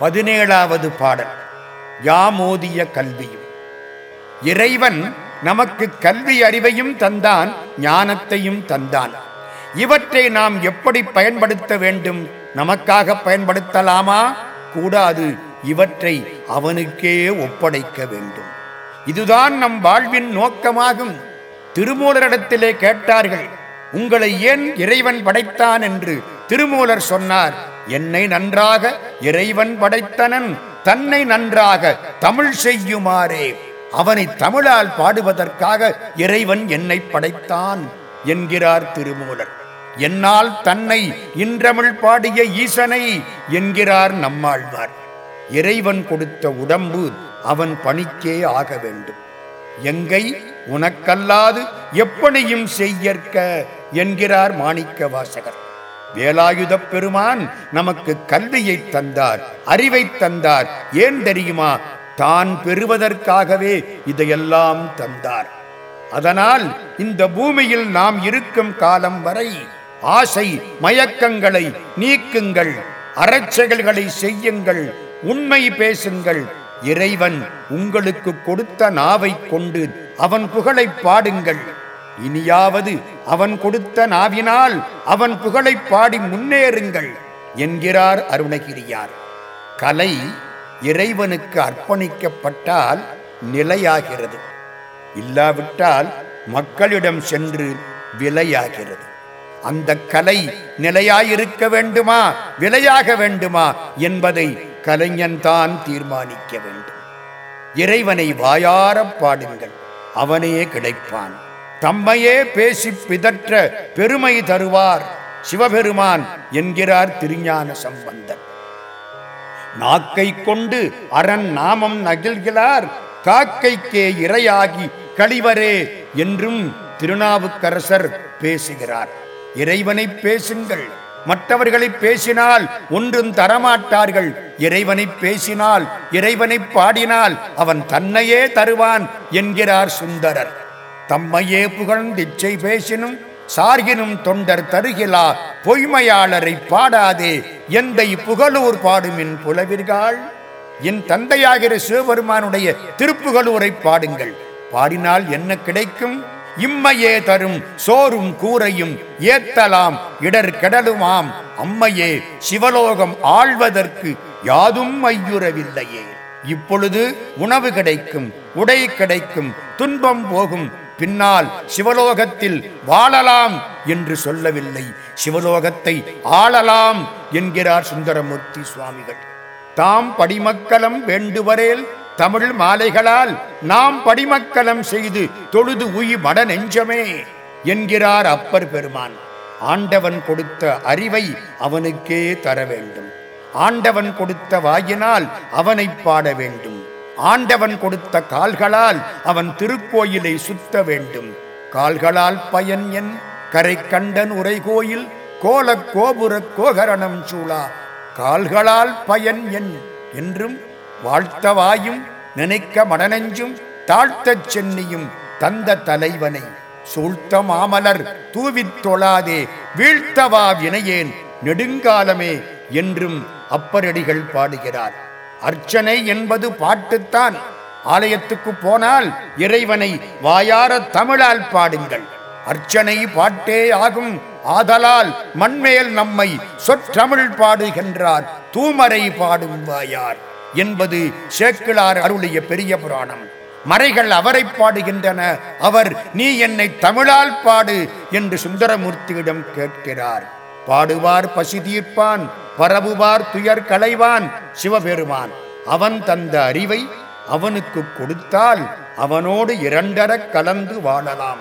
பதினேழாவது பாடல். யாமோதிய கல்வியும். இறைவன் நமக்கு கல்வி அறிவையும் தந்தான் ஞானத்தையும் தந்தான். இவற்றை நாம் எப்படி பயன்படுத்த வேண்டும்? நமக்காக பயன்படுத்தலாமா? கூடாது. இவற்றை அவனுக்கே ஒப்படைக்க வேண்டும். இதுதான் நம் வாழ்வின் நோக்கமாகும். திருமூலரிடத்திலே கேட்டார்கள் உங்களை ஏன் இறைவன் படைத்தான்? என்று திருமூலர் சொன்னார் என்னை நன்றாக இறைவன் படைத்தனன் தன்னை நன்றாக தமிழ் செய்யுமாறே. அவனை தமிழால் பாடுவதற்காக இறைவன் என்னை படைத்தான் என்கிறார் திருமூலர். என்னால் தன்னை இன்றமிழ் பாடிய ஈசனை என்கிறார் நம்மாழ்வார். இறைவன் கொடுத்த உடம்பு அவன் பணிக்கே ஆக வேண்டும். எங்கை உனக்கல்லாது எப்படியும் செய்யற்க என்கிறார் மாணிக்க வாசகர் வேலாயுதப் பெருமான் நமக்கு கல்வியை தந்தார் அறிவை தந்தார். ஏன் தெரியுமா? தான் பெறுவதற்காகவே இதையெல்லாம் தந்தார். அதனால் இந்த பூமியில் நாம் இருக்கும் காலம் வரை ஆசை மயக்கங்களை நீக்குங்கள் அறச்செயல்களை செய்யுங்கள் உண்மை பேசுங்கள். இறைவன் உங்களுக்கு கொடுத்த நாவை கொண்டு அவன் புகழை பாடுங்கள். இனியாவது அவன் கொடுத்த நாவினால் அவன் புகழை பாடி முன்னேறுங்கள் என்கிறார் அருணகிரியார். கலை இறைவனுக்கு அர்ப்பணிக்கப்பட்டால் நிலையாகிறது. இல்லாவிட்டால் மக்களிடம் சென்று விலையாகிறது. அந்த கலை நிலையாயிருக்க வேண்டுமா விலையாக வேண்டுமா என்பதை கலைஞன் தான் தீர்மானிக்க வேண்டும். இறைவனை வாயாரப் பாடுங்கள் அவனே கிடைப்பான். தம்மையே பேசி பிதற்ற பெருமை தருவார் சிவபெருமான் என்கிறார் திருஞான சம்பந்தர். நாக்கை கொண்டு அரண் நாமம் நகிழ்கிறார் காக்கைக்கே இரையாகி கழிவரே என்றும் திருநாவுக்கரசர் பேசுகிறார். இறைவனை பேசுங்கள் மற்றவர்களை பேசினால் ஒன்றும் தரமாட்டார்கள். இறைவனை பேசினால் இறைவனை பாடினால் அவன் தன்னையே தருவான் என்கிறார் சுந்தரர். தம்மையே புகழ்ந்திச்சை பேசினும் சார்கினும் தொண்டர் தருகிலா பொய்மையாளரை பாடாதே எந்தை புகழூர் பாடுமின் புலவிர்கள். என் தந்தையாகிற சிவபெருமானுடைய திருப்புகழூரை பாடுங்கள். பாடினால் என்ன கிடைக்கும்? இம்மையே தரும் சோறும் கூரையும் ஏத்தலாம் இடர் கெடலுமாம். அம்மையே சிவலோகம் ஆழ்வதற்கு யாதும் ஐயுறவில்லையே. இப்பொழுது உணவு கிடைக்கும் உடை கிடைக்கும் துன்பம் போகும் பின்னால் சிவலோகத்தில் வாழலாம் என்று சொல்லவில்லை. சிவலோகத்தை ஆளலாம் என்கிறார் சுந்தரமூர்த்தி சுவாமிகள். தாம் படிமக்களம் வேண்டுவரேல் தமிழ் மாலைகளால் நாம் படிமக்களம் செய்து தொழுது உயி மட நெஞ்சமே என்கிறார் அப்பர் பெருமான். ஆண்டவன் கொடுத்த அறிவை அவனுக்கே தர வேண்டும். ஆண்டவன் கொடுத்த வாயினால் அவனை பாட வேண்டும். ஆண்டவன் கொடுத்த கால்களால் அவன் திருக்கோயிலை சுத்த வேண்டும். கால்களால் பயன் என்? கரை கண்டன் உரை கோயில் கோல கோபுர கோகரணம் சூழா. கால்களால் பயன் என்? என்றும் வாழ்த்தவாயும் நினைக்க மடனெஞ்சும் தாழ்த்தச் சென்னியும் தந்த தலைவனை. சூழ்த்த மாமலர் தூவித் தொழாதே வீழ்த்தவா வினையேன் நெடுங்காலமே என்றும் அப்பரடிகள் பாடுகிறார். அர்ச்சனை என்பது பாட்டுத்தான். ஆலயத்துக்கு போனால் இறைவனை வாயார தமிழால் பாடுங்கள். அர்ச்சனை பாட்டே ஆகும். ஆதலால் மண்மேல் நம்மை சொற்றமிழ் பாடுகின்றார். தூமரை பாடும் வாயார் என்பது சேக்கிழார் அருளிய பெரிய புராணம். மறைகள் அவரை பாடுகின்றன. அவர் நீ என்னை தமிழால் பாடு என்று சுந்தரமூர்த்தியிடம் கேட்கிறார். பாடுவார் பசி தீர்ப்பான் பரவுவார் துயர் களைவான் சிவபெருமான். அவன் தந்த அறிவை அவனுக்கு கொடுத்தால் அவனோடு இரண்டரக் கலந்து வாழலாம்.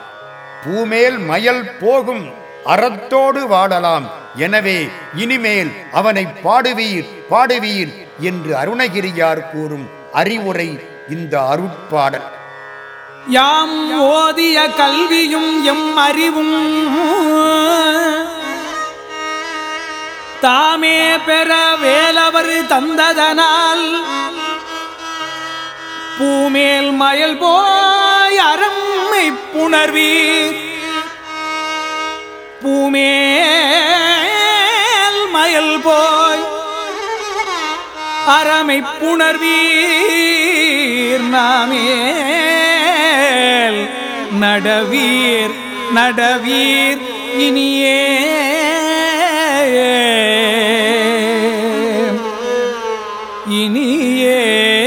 பூமேல் மயல் போகும் அறத்தோடு வாழலாம். எனவே இனிமேல் அவனை பாடுவீர் பாடுவீர் என்று அருணகிரியார் கூறும் அறிவுரை இந்த அருட்பாடல். யாம் ஓதிய கல்வியும் எம் அறிவும் தாமே பெற வேலவர் தந்ததனா பூமேல் மயல் போய் அரம்மை புணர்வி. பூமேல் மயல் போய் அறமை புணர்வீர். நாமேல் நடவீர் நடவீர் இனியே. இனியே.